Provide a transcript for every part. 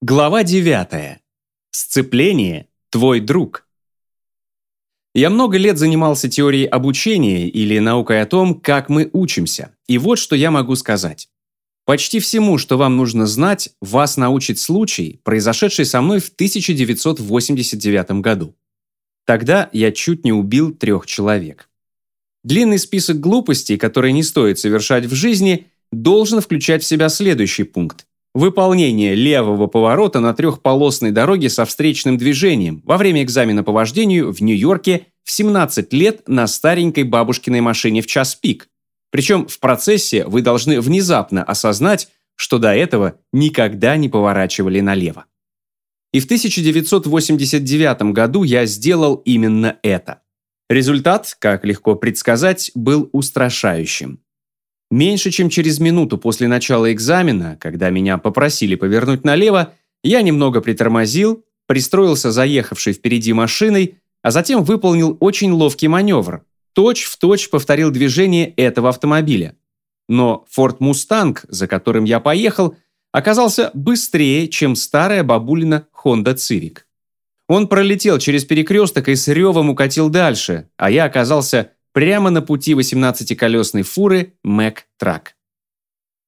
Глава 9. Сцепление – твой друг. Я много лет занимался теорией обучения или наукой о том, как мы учимся. И вот что я могу сказать. Почти всему, что вам нужно знать, вас научит случай, произошедший со мной в 1989 году. Тогда я чуть не убил трех человек. Длинный список глупостей, которые не стоит совершать в жизни, должен включать в себя следующий пункт Выполнение левого поворота на трехполосной дороге со встречным движением во время экзамена по вождению в Нью-Йорке в 17 лет на старенькой бабушкиной машине в час пик. Причем в процессе вы должны внезапно осознать, что до этого никогда не поворачивали налево. И в 1989 году я сделал именно это. Результат, как легко предсказать, был устрашающим. Меньше чем через минуту после начала экзамена, когда меня попросили повернуть налево, я немного притормозил, пристроился заехавшей впереди машиной, а затем выполнил очень ловкий маневр. Точь в точь повторил движение этого автомобиля. Но Ford Mustang, за которым я поехал, оказался быстрее, чем старая бабулина Honda Civic. Он пролетел через перекресток и с ревом укатил дальше, а я оказался прямо на пути 18-колесной фуры Mack Truck.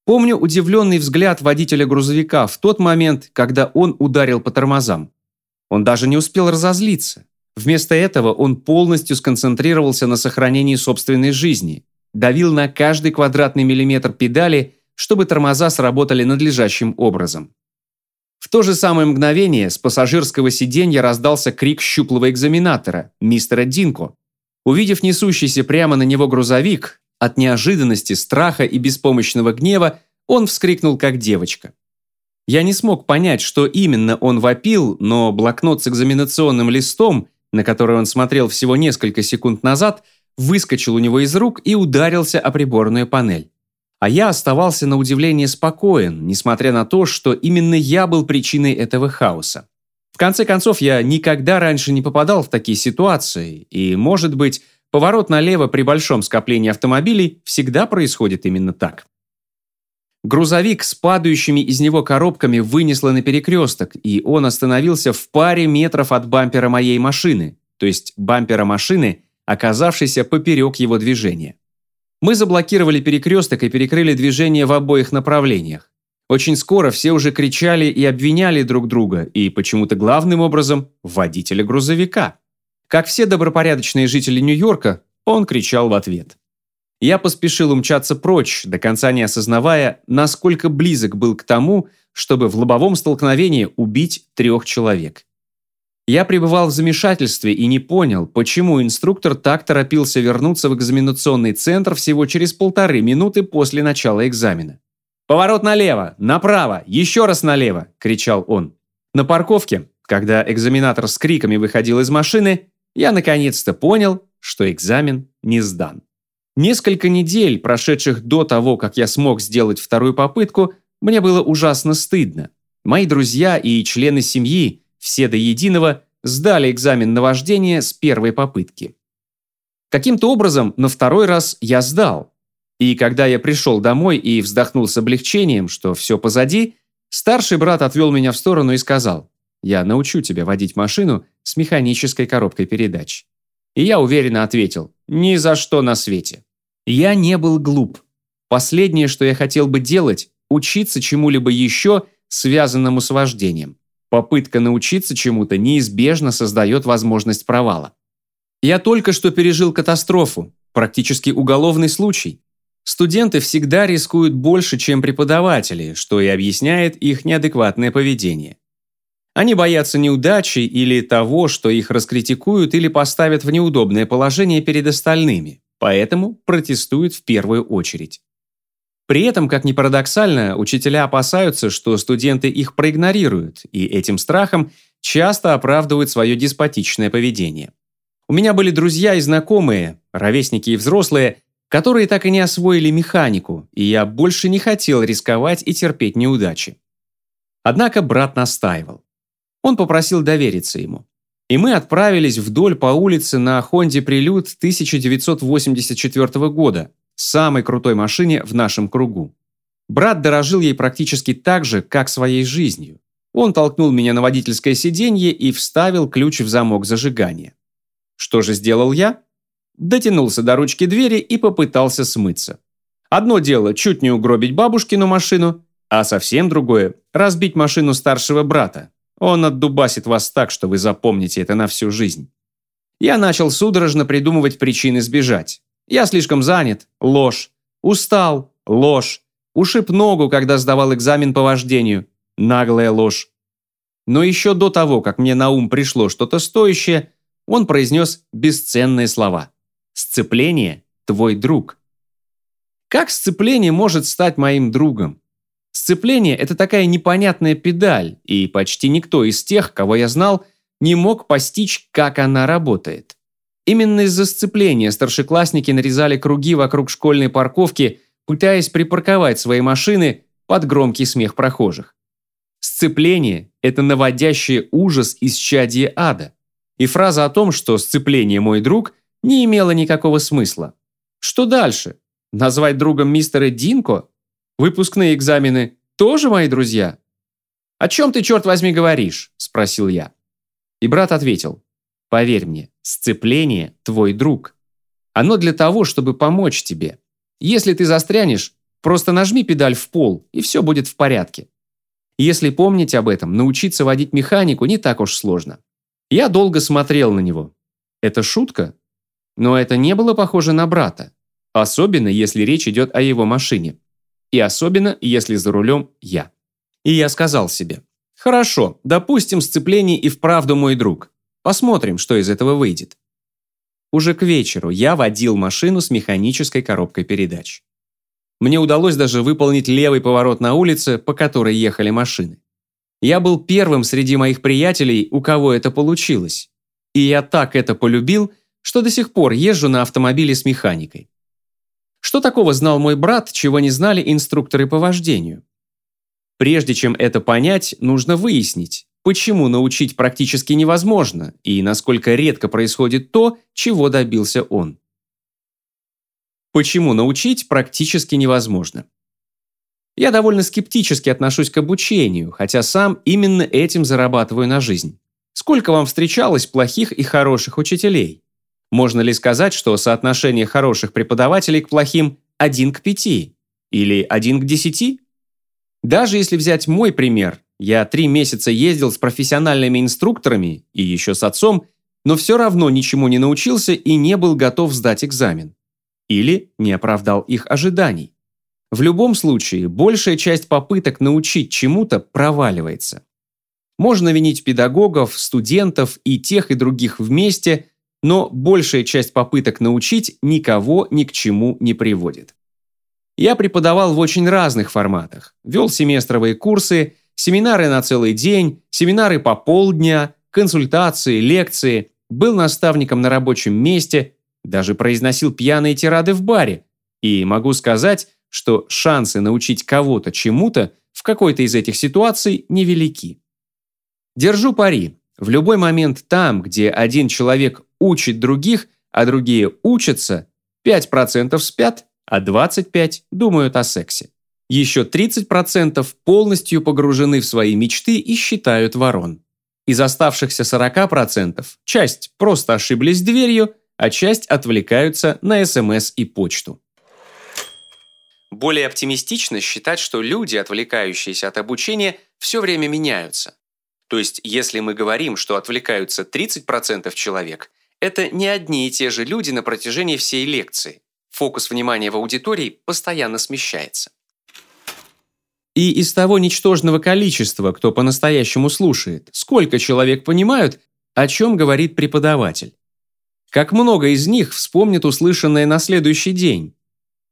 Помню удивленный взгляд водителя грузовика в тот момент, когда он ударил по тормозам. Он даже не успел разозлиться. Вместо этого он полностью сконцентрировался на сохранении собственной жизни, давил на каждый квадратный миллиметр педали, чтобы тормоза сработали надлежащим образом. В то же самое мгновение с пассажирского сиденья раздался крик щуплого экзаменатора, мистера Динко, Увидев несущийся прямо на него грузовик, от неожиданности, страха и беспомощного гнева он вскрикнул как девочка. Я не смог понять, что именно он вопил, но блокнот с экзаменационным листом, на который он смотрел всего несколько секунд назад, выскочил у него из рук и ударился о приборную панель. А я оставался на удивление спокоен, несмотря на то, что именно я был причиной этого хаоса. В конце концов, я никогда раньше не попадал в такие ситуации, и, может быть, поворот налево при большом скоплении автомобилей всегда происходит именно так. Грузовик с падающими из него коробками вынесло на перекресток, и он остановился в паре метров от бампера моей машины, то есть бампера машины, оказавшейся поперек его движения. Мы заблокировали перекресток и перекрыли движение в обоих направлениях. Очень скоро все уже кричали и обвиняли друг друга, и почему-то главным образом водителя грузовика. Как все добропорядочные жители Нью-Йорка, он кричал в ответ. Я поспешил умчаться прочь, до конца не осознавая, насколько близок был к тому, чтобы в лобовом столкновении убить трех человек. Я пребывал в замешательстве и не понял, почему инструктор так торопился вернуться в экзаменационный центр всего через полторы минуты после начала экзамена. «Поворот налево! Направо! Еще раз налево!» – кричал он. На парковке, когда экзаменатор с криками выходил из машины, я наконец-то понял, что экзамен не сдан. Несколько недель, прошедших до того, как я смог сделать вторую попытку, мне было ужасно стыдно. Мои друзья и члены семьи, все до единого, сдали экзамен на вождение с первой попытки. Каким-то образом на второй раз я сдал, и когда я пришел домой и вздохнул с облегчением, что все позади, старший брат отвел меня в сторону и сказал, «Я научу тебя водить машину с механической коробкой передач». И я уверенно ответил, «Ни за что на свете». Я не был глуп. Последнее, что я хотел бы делать, учиться чему-либо еще, связанному с вождением. Попытка научиться чему-то неизбежно создает возможность провала. Я только что пережил катастрофу, практически уголовный случай. Студенты всегда рискуют больше, чем преподаватели, что и объясняет их неадекватное поведение. Они боятся неудачи или того, что их раскритикуют или поставят в неудобное положение перед остальными, поэтому протестуют в первую очередь. При этом, как ни парадоксально, учителя опасаются, что студенты их проигнорируют, и этим страхом часто оправдывают свое деспотичное поведение. У меня были друзья и знакомые, ровесники и взрослые, которые так и не освоили механику, и я больше не хотел рисковать и терпеть неудачи. Однако брат настаивал. Он попросил довериться ему. И мы отправились вдоль по улице на Honda Prelude 1984 года, самой крутой машине в нашем кругу. Брат дорожил ей практически так же, как своей жизнью. Он толкнул меня на водительское сиденье и вставил ключ в замок зажигания. Что же сделал я? Дотянулся до ручки двери и попытался смыться. Одно дело чуть не угробить бабушкину машину, а совсем другое – разбить машину старшего брата. Он отдубасит вас так, что вы запомните это на всю жизнь. Я начал судорожно придумывать причины сбежать. Я слишком занят – ложь. Устал – ложь. Ушиб ногу, когда сдавал экзамен по вождению – наглая ложь. Но еще до того, как мне на ум пришло что-то стоящее, он произнес бесценные слова. «Сцепление – твой друг». Как сцепление может стать моим другом? Сцепление – это такая непонятная педаль, и почти никто из тех, кого я знал, не мог постичь, как она работает. Именно из-за сцепления старшеклассники нарезали круги вокруг школьной парковки, пытаясь припарковать свои машины под громкий смех прохожих. Сцепление – это наводящий ужас из чадия ада. И фраза о том, что сцепление мой друг, не имела никакого смысла. Что дальше? Назвать другом мистера Динко? Выпускные экзамены тоже мои друзья? «О чем ты, черт возьми, говоришь?» – спросил я. И брат ответил. «Поверь мне, сцепление – твой друг. Оно для того, чтобы помочь тебе. Если ты застрянешь, просто нажми педаль в пол, и все будет в порядке. Если помнить об этом, научиться водить механику не так уж сложно. Я долго смотрел на него. Это шутка? Но это не было похоже на брата. Особенно, если речь идет о его машине. И особенно, если за рулем я. И я сказал себе, хорошо, допустим, сцепление и вправду мой друг. Посмотрим, что из этого выйдет. Уже к вечеру я водил машину с механической коробкой передач. Мне удалось даже выполнить левый поворот на улице, по которой ехали машины. Я был первым среди моих приятелей, у кого это получилось. И я так это полюбил, что до сих пор езжу на автомобиле с механикой. Что такого знал мой брат, чего не знали инструкторы по вождению? Прежде чем это понять, нужно выяснить, почему научить практически невозможно и насколько редко происходит то, чего добился он. Почему научить практически невозможно? Я довольно скептически отношусь к обучению, хотя сам именно этим зарабатываю на жизнь. Сколько вам встречалось плохих и хороших учителей? Можно ли сказать, что соотношение хороших преподавателей к плохим 1 к 5 или 1 к 10? Даже если взять мой пример, я три месяца ездил с профессиональными инструкторами и еще с отцом, но все равно ничему не научился и не был готов сдать экзамен. Или не оправдал их ожиданий. В любом случае, большая часть попыток научить чему-то проваливается. Можно винить педагогов, студентов и тех и других вместе, но большая часть попыток научить никого ни к чему не приводит. Я преподавал в очень разных форматах. Вел семестровые курсы, семинары на целый день, семинары по полдня, консультации, лекции, был наставником на рабочем месте, даже произносил пьяные тирады в баре. И могу сказать, что шансы научить кого-то чему-то в какой-то из этих ситуаций невелики. Держу пари. В любой момент там, где один человек учит других, а другие учатся, 5% спят, а 25% думают о сексе. Еще 30% полностью погружены в свои мечты и считают ворон. Из оставшихся 40% часть просто ошиблись дверью, а часть отвлекаются на СМС и почту. Более оптимистично считать, что люди, отвлекающиеся от обучения, все время меняются. То есть, если мы говорим, что отвлекаются 30% человек, это не одни и те же люди на протяжении всей лекции. Фокус внимания в аудитории постоянно смещается. И из того ничтожного количества, кто по-настоящему слушает, сколько человек понимают, о чем говорит преподаватель? Как много из них вспомнят услышанное на следующий день?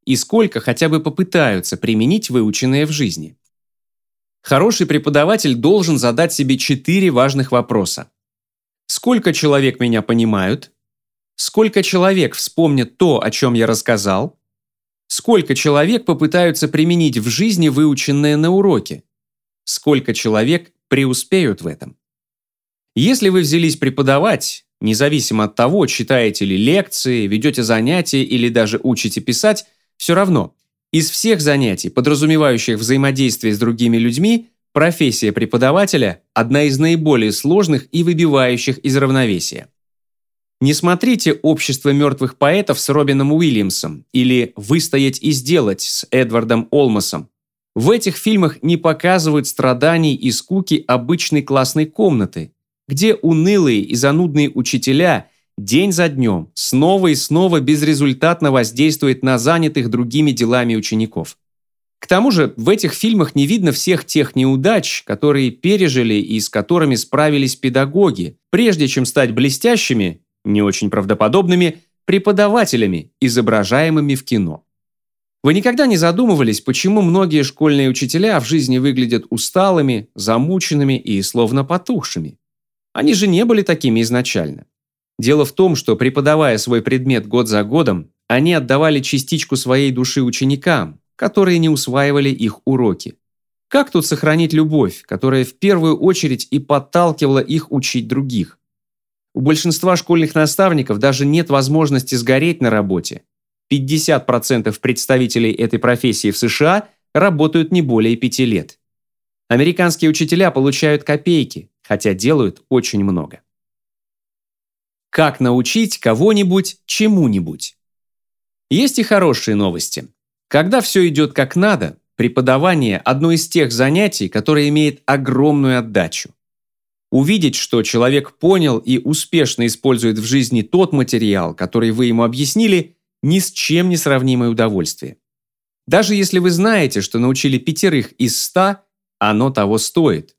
И сколько хотя бы попытаются применить выученное в жизни? Хороший преподаватель должен задать себе четыре важных вопроса. Сколько человек меня понимают? Сколько человек вспомнят то, о чем я рассказал? Сколько человек попытаются применить в жизни выученное на уроке? Сколько человек преуспеют в этом? Если вы взялись преподавать, независимо от того, читаете ли лекции, ведете занятия или даже учите писать, все равно, из всех занятий, подразумевающих взаимодействие с другими людьми, профессия преподавателя – одна из наиболее сложных и выбивающих из равновесия. Не смотрите «Общество мертвых поэтов» с Робином Уильямсом или «Выстоять и сделать» с Эдвардом Олмосом. В этих фильмах не показывают страданий и скуки обычной классной комнаты, где унылые и занудные учителя день за днем снова и снова безрезультатно воздействуют на занятых другими делами учеников. К тому же в этих фильмах не видно всех тех неудач, которые пережили и с которыми справились педагоги, прежде чем стать блестящими не очень правдоподобными преподавателями, изображаемыми в кино. Вы никогда не задумывались, почему многие школьные учителя в жизни выглядят усталыми, замученными и словно потухшими? Они же не были такими изначально. Дело в том, что преподавая свой предмет год за годом, они отдавали частичку своей души ученикам, которые не усваивали их уроки. Как тут сохранить любовь, которая в первую очередь и подталкивала их учить других? У большинства школьных наставников даже нет возможности сгореть на работе. 50% представителей этой профессии в США работают не более 5 лет. Американские учителя получают копейки, хотя делают очень много. Как научить кого-нибудь чему-нибудь? Есть и хорошие новости. Когда все идет как надо, преподавание – одно из тех занятий, которое имеет огромную отдачу. Увидеть, что человек понял и успешно использует в жизни тот материал, который вы ему объяснили, ни с чем не сравнимое удовольствие. Даже если вы знаете, что научили пятерых из ста, оно того стоит.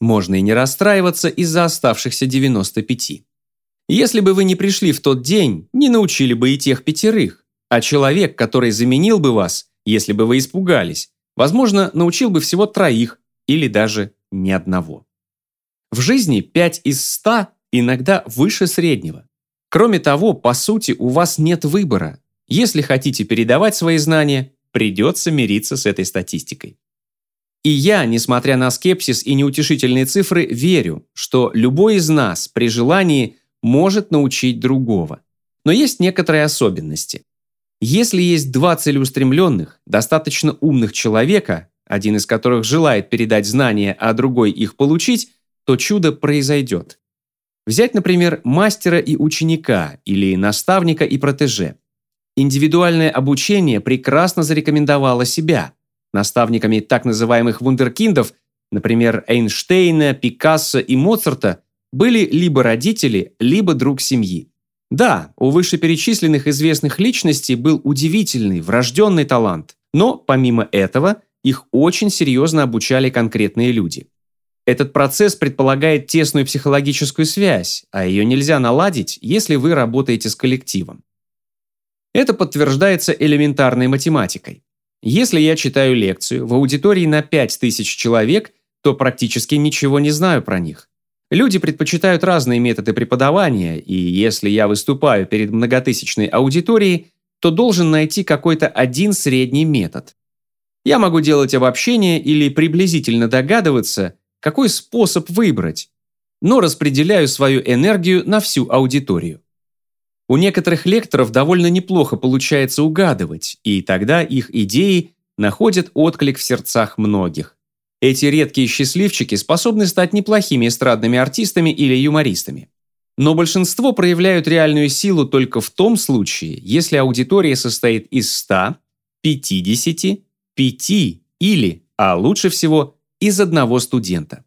Можно и не расстраиваться из-за оставшихся 95. Если бы вы не пришли в тот день, не научили бы и тех пятерых, а человек, который заменил бы вас, если бы вы испугались, возможно, научил бы всего троих или даже ни одного. В жизни 5 из 100 иногда выше среднего. Кроме того, по сути, у вас нет выбора. Если хотите передавать свои знания, придется мириться с этой статистикой. И я, несмотря на скепсис и неутешительные цифры, верю, что любой из нас при желании может научить другого. Но есть некоторые особенности. Если есть два целеустремленных, достаточно умных человека, один из которых желает передать знания, а другой их получить, то чудо произойдет. Взять, например, мастера и ученика или наставника и протеже. Индивидуальное обучение прекрасно зарекомендовало себя. Наставниками так называемых вундеркиндов, например, Эйнштейна, Пикассо и Моцарта, были либо родители, либо друг семьи. Да, у вышеперечисленных известных личностей был удивительный, врожденный талант, но помимо этого их очень серьезно обучали конкретные люди. Этот процесс предполагает тесную психологическую связь, а ее нельзя наладить, если вы работаете с коллективом. Это подтверждается элементарной математикой. Если я читаю лекцию в аудитории на 5000 человек, то практически ничего не знаю про них. Люди предпочитают разные методы преподавания, и если я выступаю перед многотысячной аудиторией, то должен найти какой-то один средний метод. Я могу делать обобщение или приблизительно догадываться, какой способ выбрать, но распределяю свою энергию на всю аудиторию. У некоторых лекторов довольно неплохо получается угадывать, и тогда их идеи находят отклик в сердцах многих. Эти редкие счастливчики способны стать неплохими эстрадными артистами или юмористами. Но большинство проявляют реальную силу только в том случае, если аудитория состоит из 100, 50, 5 или, а лучше всего, из одного студента.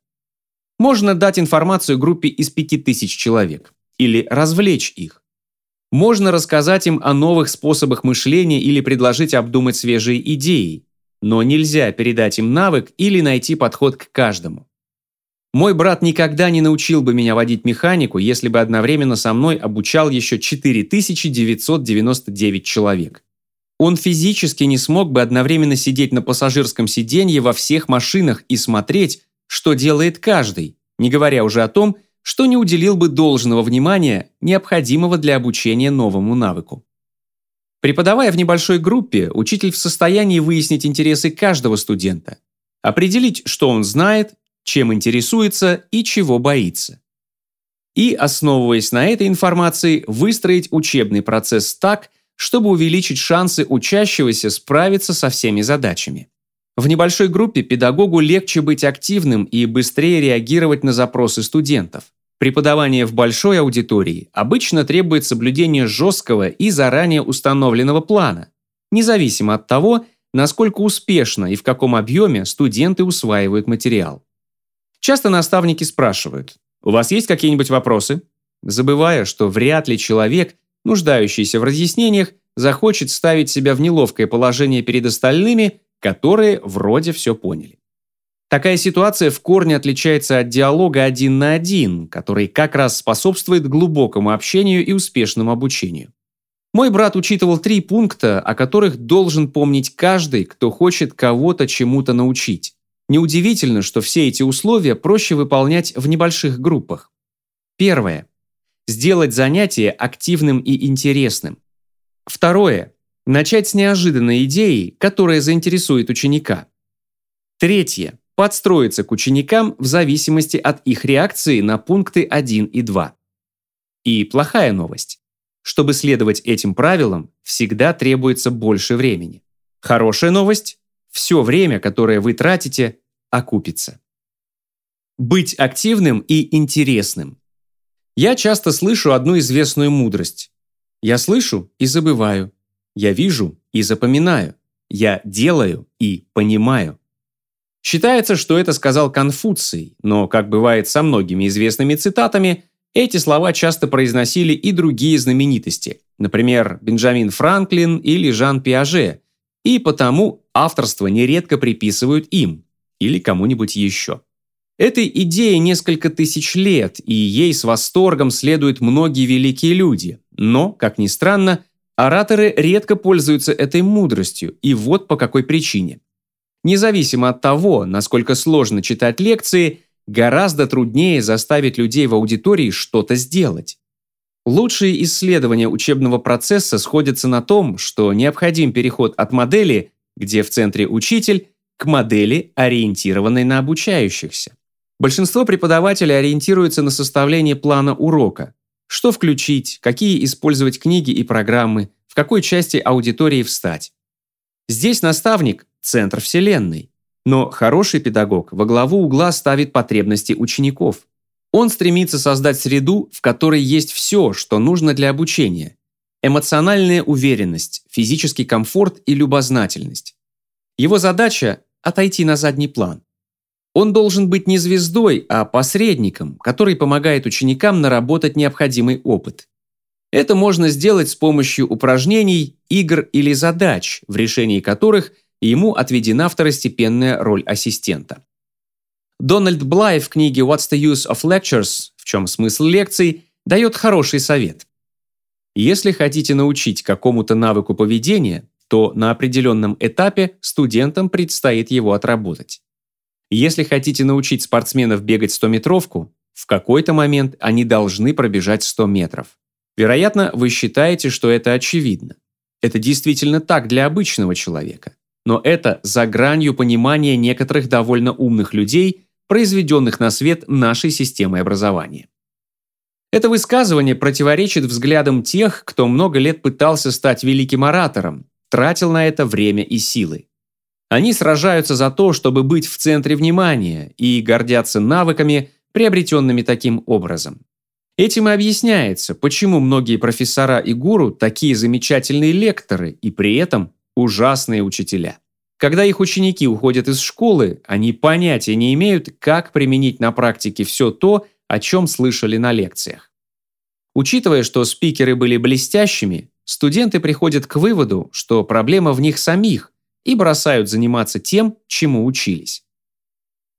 Можно дать информацию группе из 5000 человек или развлечь их. Можно рассказать им о новых способах мышления или предложить обдумать свежие идеи, но нельзя передать им навык или найти подход к каждому. Мой брат никогда не научил бы меня водить механику, если бы одновременно со мной обучал еще 4999 человек. Он физически не смог бы одновременно сидеть на пассажирском сиденье во всех машинах и смотреть, что делает каждый, не говоря уже о том, что не уделил бы должного внимания, необходимого для обучения новому навыку. Преподавая в небольшой группе, учитель в состоянии выяснить интересы каждого студента, определить, что он знает, чем интересуется и чего боится. И, основываясь на этой информации, выстроить учебный процесс так, чтобы увеличить шансы учащегося справиться со всеми задачами. В небольшой группе педагогу легче быть активным и быстрее реагировать на запросы студентов. Преподавание в большой аудитории обычно требует соблюдения жесткого и заранее установленного плана, независимо от того, насколько успешно и в каком объеме студенты усваивают материал. Часто наставники спрашивают, «У вас есть какие-нибудь вопросы?» забывая, что вряд ли человек, нуждающийся в разъяснениях, захочет ставить себя в неловкое положение перед остальными, которые вроде все поняли. Такая ситуация в корне отличается от диалога один на один, который как раз способствует глубокому общению и успешному обучению. Мой брат учитывал три пункта, о которых должен помнить каждый, кто хочет кого-то чему-то научить. Неудивительно, что все эти условия проще выполнять в небольших группах. Первое. Сделать занятие активным и интересным. Второе. Начать с неожиданной идеи, которая заинтересует ученика. Третье. Подстроиться к ученикам в зависимости от их реакции на пункты 1 и 2. И плохая новость. Чтобы следовать этим правилам, всегда требуется больше времени. Хорошая новость – все время, которое вы тратите, окупится. Быть активным и интересным. Я часто слышу одну известную мудрость. Я слышу и забываю. Я вижу и запоминаю. Я делаю и понимаю. Считается, что это сказал Конфуций, но, как бывает со многими известными цитатами, эти слова часто произносили и другие знаменитости, например, Бенджамин Франклин или Жан Пиаже, и потому авторство нередко приписывают им или кому-нибудь еще. Этой идее несколько тысяч лет, и ей с восторгом следуют многие великие люди, но, как ни странно, ораторы редко пользуются этой мудростью, и вот по какой причине. Независимо от того, насколько сложно читать лекции – гораздо труднее заставить людей в аудитории что-то сделать. Лучшие исследования учебного процесса сходятся на том, что необходим переход от модели, где в центре учитель, к модели, ориентированной на обучающихся. Большинство преподавателей ориентируются на составление плана урока. Что включить, какие использовать книги и программы, в какой части аудитории встать. Здесь наставник – центр вселенной. Но хороший педагог во главу угла ставит потребности учеников. Он стремится создать среду, в которой есть все, что нужно для обучения. Эмоциональная уверенность, физический комфорт и любознательность. Его задача – отойти на задний план. Он должен быть не звездой, а посредником, который помогает ученикам наработать необходимый опыт. Это можно сделать с помощью упражнений, игр или задач, в решении которых и ему отведена второстепенная роль ассистента. Дональд Блай в книге «What's the use of lectures?» «В чем смысл лекций?» дает хороший совет. Если хотите научить какому-то навыку поведения, то на определенном этапе студентам предстоит его отработать. Если хотите научить спортсменов бегать 100-метровку, в какой-то момент они должны пробежать 100 метров. Вероятно, вы считаете, что это очевидно. Это действительно так для обычного человека но это за гранью понимания некоторых довольно умных людей, произведенных на свет нашей системой образования. Это высказывание противоречит взглядам тех, кто много лет пытался стать великим оратором, тратил на это время и силы. Они сражаются за то, чтобы быть в центре внимания и гордятся навыками, приобретенными таким образом. Этим и объясняется, почему многие профессора и гуру такие замечательные лекторы и при этом ужасные учителя. Когда их ученики уходят из школы, они понятия не имеют, как применить на практике все то, о чем слышали на лекциях. Учитывая, что спикеры были блестящими, студенты приходят к выводу, что проблема в них самих и бросают заниматься тем, чему учились.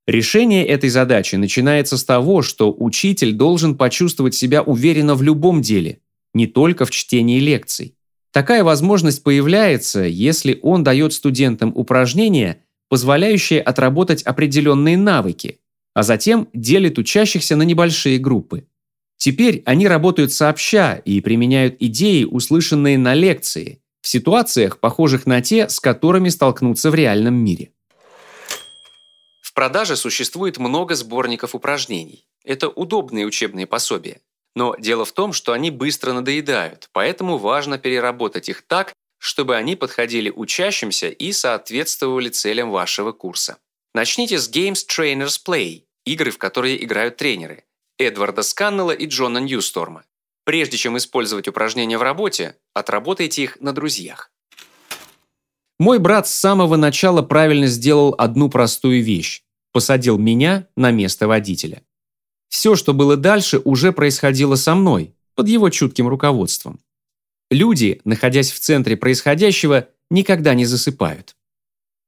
Решение этой задачи начинается с того, что учитель должен почувствовать себя уверенно в любом деле, не только в чтении лекций. Такая возможность появляется, если он дает студентам упражнения, позволяющие отработать определенные навыки, а затем делит учащихся на небольшие группы. Теперь они работают сообща и применяют идеи, услышанные на лекции, в ситуациях, похожих на те, с которыми столкнутся в реальном мире. В продаже существует много сборников упражнений. Это удобные учебные пособия. Но дело в том, что они быстро надоедают, поэтому важно переработать их так, чтобы они подходили учащимся и соответствовали целям вашего курса. Начните с Games Trainers Play, игры, в которые играют тренеры, Эдварда Сканнелла и Джона Ньюсторма. Прежде чем использовать упражнения в работе, отработайте их на друзьях. Мой брат с самого начала правильно сделал одну простую вещь – посадил меня на место водителя. Все, что было дальше, уже происходило со мной, под его чутким руководством. Люди, находясь в центре происходящего, никогда не засыпают.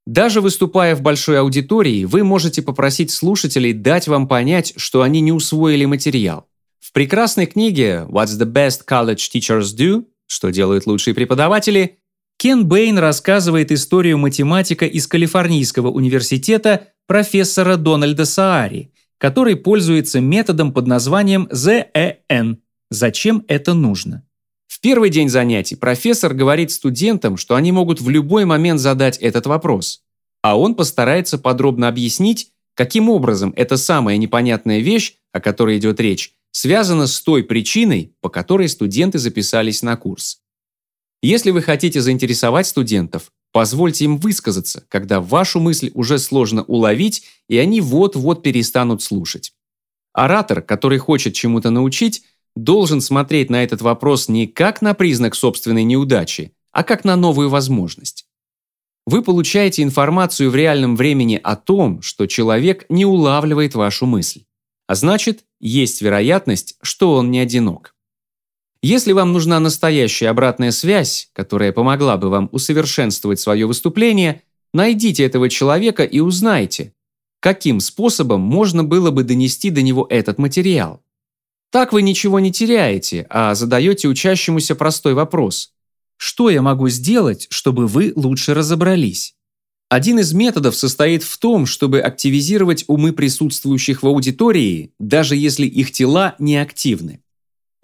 Даже выступая в большой аудитории, вы можете попросить слушателей дать вам понять, что они не усвоили материал. В прекрасной книге «What's the best college teachers do?» «Что делают лучшие преподаватели?» Кен Бэйн рассказывает историю математика из Калифорнийского университета профессора Дональда Саари, который пользуется методом под названием ZEN – «Зачем это нужно?». В первый день занятий профессор говорит студентам, что они могут в любой момент задать этот вопрос, а он постарается подробно объяснить, каким образом эта самая непонятная вещь, о которой идет речь, связана с той причиной, по которой студенты записались на курс. Если вы хотите заинтересовать студентов, позвольте им высказаться, когда вашу мысль уже сложно уловить, и они вот-вот перестанут слушать. Оратор, который хочет чему-то научить, должен смотреть на этот вопрос не как на признак собственной неудачи, а как на новую возможность. Вы получаете информацию в реальном времени о том, что человек не улавливает вашу мысль. А значит, есть вероятность, что он не одинок. Если вам нужна настоящая обратная связь, которая помогла бы вам усовершенствовать свое выступление, найдите этого человека и узнайте, каким способом можно было бы донести до него этот материал. Так вы ничего не теряете, а задаете учащемуся простой вопрос. Что я могу сделать, чтобы вы лучше разобрались? Один из методов состоит в том, чтобы активизировать умы присутствующих в аудитории, даже если их тела не активны.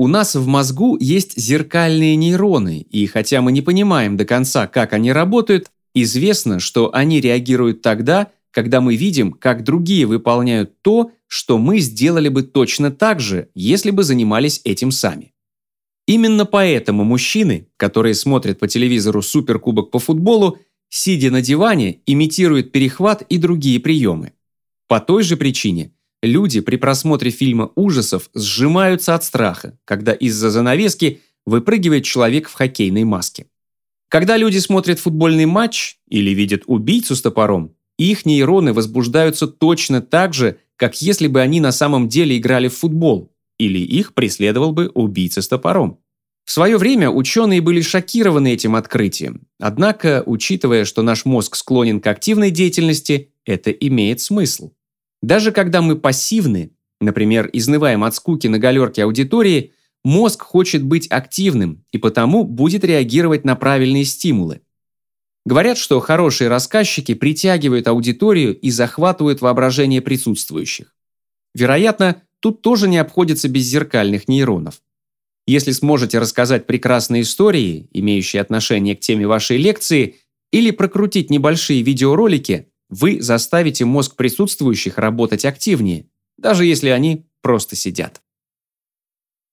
У нас в мозгу есть зеркальные нейроны, и хотя мы не понимаем до конца, как они работают, известно, что они реагируют тогда, когда мы видим, как другие выполняют то, что мы сделали бы точно так же, если бы занимались этим сами. Именно поэтому мужчины, которые смотрят по телевизору суперкубок по футболу, сидя на диване, имитируют перехват и другие приемы. По той же причине люди при просмотре фильма ужасов сжимаются от страха, когда из-за занавески выпрыгивает человек в хоккейной маске. Когда люди смотрят футбольный матч или видят убийцу с топором, их нейроны возбуждаются точно так же, как если бы они на самом деле играли в футбол, или их преследовал бы убийца с топором. В свое время ученые были шокированы этим открытием. Однако, учитывая, что наш мозг склонен к активной деятельности, это имеет смысл. Даже когда мы пассивны, например, изнываем от скуки на галерке аудитории, мозг хочет быть активным и потому будет реагировать на правильные стимулы. Говорят, что хорошие рассказчики притягивают аудиторию и захватывают воображение присутствующих. Вероятно, тут тоже не обходится без зеркальных нейронов. Если сможете рассказать прекрасные истории, имеющие отношение к теме вашей лекции, или прокрутить небольшие видеоролики, вы заставите мозг присутствующих работать активнее, даже если они просто сидят.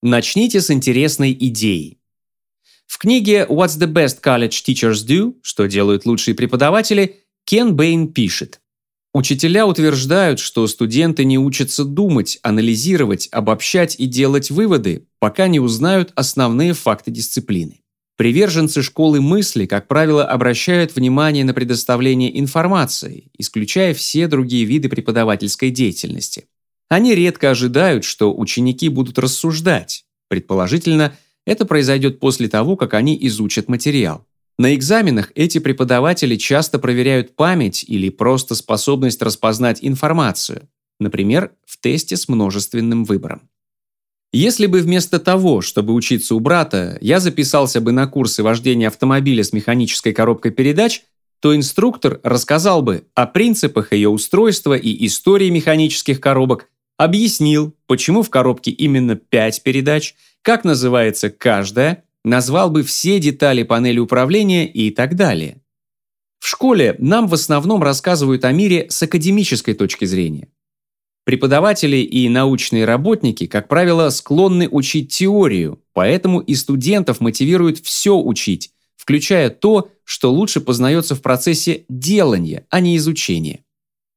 Начните с интересной идеи. В книге «What's the best college teachers do?» «Что делают лучшие преподаватели?» Кен Бэйн пишет Учителя утверждают, что студенты не учатся думать, анализировать, обобщать и делать выводы, пока не узнают основные факты дисциплины. Приверженцы школы мысли, как правило, обращают внимание на предоставление информации, исключая все другие виды преподавательской деятельности. Они редко ожидают, что ученики будут рассуждать. Предположительно, это произойдет после того, как они изучат материал. На экзаменах эти преподаватели часто проверяют память или просто способность распознать информацию, например, в тесте с множественным выбором. Если бы вместо того, чтобы учиться у брата, я записался бы на курсы вождения автомобиля с механической коробкой передач, то инструктор рассказал бы о принципах ее устройства и истории механических коробок, объяснил, почему в коробке именно 5 передач, как называется каждая, назвал бы все детали панели управления и так далее. В школе нам в основном рассказывают о мире с академической точки зрения. Преподаватели и научные работники, как правило, склонны учить теорию, поэтому и студентов мотивируют все учить, включая то, что лучше познается в процессе делания, а не изучения.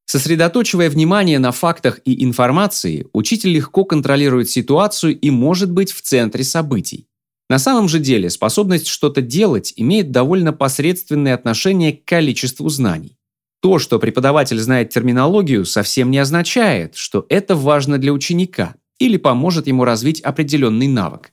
Сосредоточивая внимание на фактах и информации, учитель легко контролирует ситуацию и может быть в центре событий. На самом же деле способность что-то делать имеет довольно посредственное отношение к количеству знаний. То, что преподаватель знает терминологию, совсем не означает, что это важно для ученика или поможет ему развить определенный навык.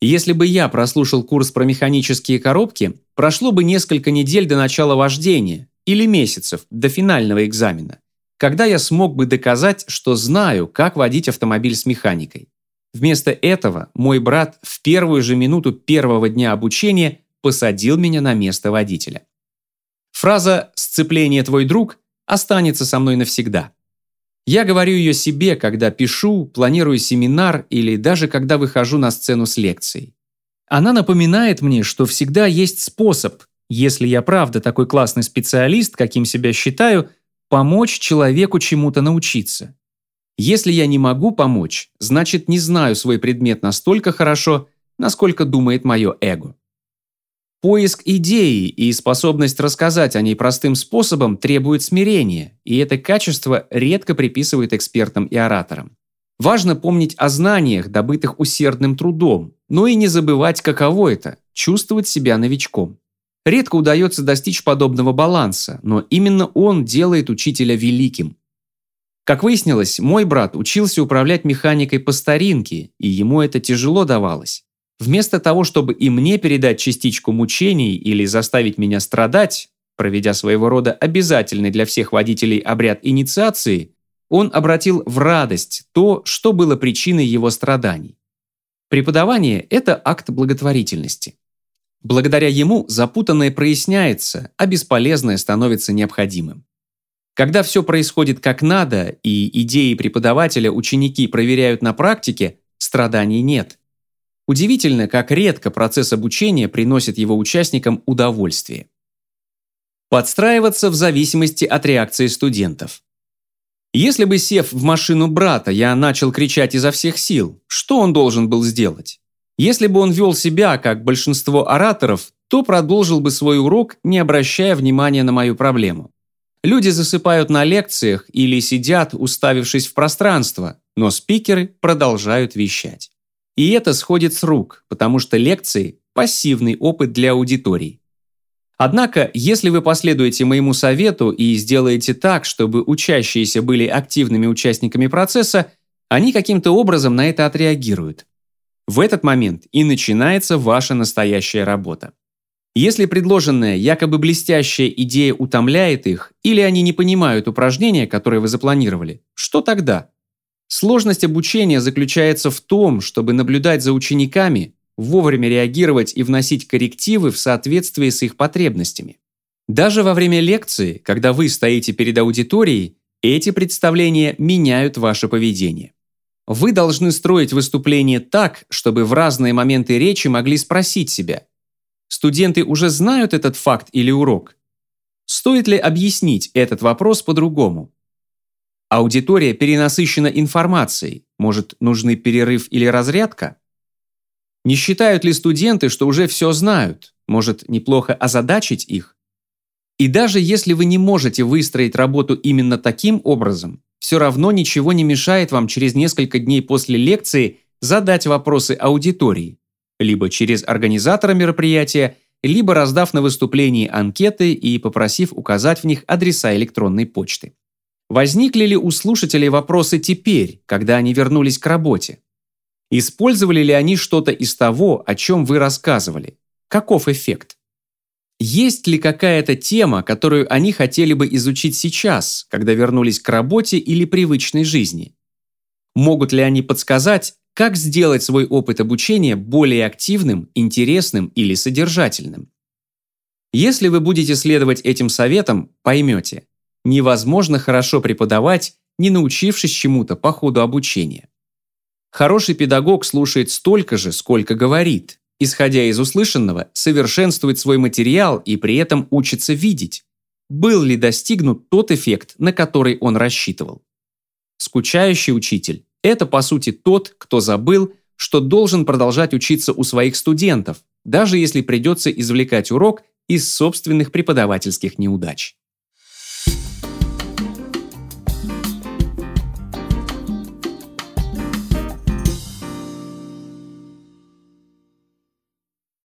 Если бы я прослушал курс про механические коробки, прошло бы несколько недель до начала вождения или месяцев до финального экзамена когда я смог бы доказать, что знаю, как водить автомобиль с механикой. Вместо этого мой брат в первую же минуту первого дня обучения посадил меня на место водителя. Фраза «сцепление твой друг» останется со мной навсегда. Я говорю ее себе, когда пишу, планирую семинар или даже когда выхожу на сцену с лекцией. Она напоминает мне, что всегда есть способ, если я правда такой классный специалист, каким себя считаю – помочь человеку чему-то научиться. Если я не могу помочь, значит не знаю свой предмет настолько хорошо, насколько думает мое эго. Поиск идеи и способность рассказать о ней простым способом требует смирения, и это качество редко приписывают экспертам и ораторам. Важно помнить о знаниях, добытых усердным трудом, но и не забывать, каково это – чувствовать себя новичком. Редко удается достичь подобного баланса, но именно он делает учителя великим. Как выяснилось, мой брат учился управлять механикой по старинке, и ему это тяжело давалось. Вместо того, чтобы и мне передать частичку мучений или заставить меня страдать, проведя своего рода обязательный для всех водителей обряд инициации, он обратил в радость то, что было причиной его страданий. Преподавание – это акт благотворительности. Благодаря ему запутанное проясняется, а бесполезное становится необходимым. Когда все происходит как надо, и идеи преподавателя ученики проверяют на практике, страданий нет. Удивительно, как редко процесс обучения приносит его участникам удовольствие. Подстраиваться в зависимости от реакции студентов. Если бы, сев в машину брата, я начал кричать изо всех сил, что он должен был сделать? Если бы он вел себя, как большинство ораторов, то продолжил бы свой урок, не обращая внимания на мою проблему. Люди засыпают на лекциях или сидят, уставившись в пространство, но спикеры продолжают вещать. И это сходит с рук, потому что лекции – пассивный опыт для аудитории. Однако, если вы последуете моему совету и сделаете так, чтобы учащиеся были активными участниками процесса, они каким-то образом на это отреагируют. В этот момент и начинается ваша настоящая работа. Если предложенная якобы блестящая идея утомляет их, или они не понимают упражнения, которое вы запланировали, что тогда? Сложность обучения заключается в том, чтобы наблюдать за учениками, вовремя реагировать и вносить коррективы в соответствии с их потребностями. Даже во время лекции, когда вы стоите перед аудиторией, эти представления меняют ваше поведение. Вы должны строить выступление так, чтобы в разные моменты речи могли спросить себя, студенты уже знают этот факт или урок? Стоит ли объяснить этот вопрос по-другому? Аудитория перенасыщена информацией, может, нужны перерыв или разрядка? Не считают ли студенты, что уже все знают? Может, неплохо озадачить их? И даже если вы не можете выстроить работу именно таким образом, все равно ничего не мешает вам через несколько дней после лекции задать вопросы аудитории, либо через организатора мероприятия, либо раздав на выступлении анкеты и попросив указать в них адреса электронной почты. Возникли ли у слушателей вопросы теперь, когда они вернулись к работе? Использовали ли они что-то из того, о чем вы рассказывали? Каков эффект? Есть ли какая-то тема, которую они хотели бы изучить сейчас, когда вернулись к работе или привычной жизни? Могут ли они подсказать, как сделать свой опыт обучения более активным, интересным или содержательным? Если вы будете следовать этим советам, поймете, невозможно хорошо преподавать, не научившись чему-то по ходу обучения. Хороший педагог слушает столько же, сколько говорит, исходя из услышанного, совершенствует свой материал и при этом учится видеть, был ли достигнут тот эффект, на который он рассчитывал. Скучающий учитель – это, по сути, тот, кто забыл, что должен продолжать учиться у своих студентов, даже если придется извлекать урок из собственных преподавательских неудач.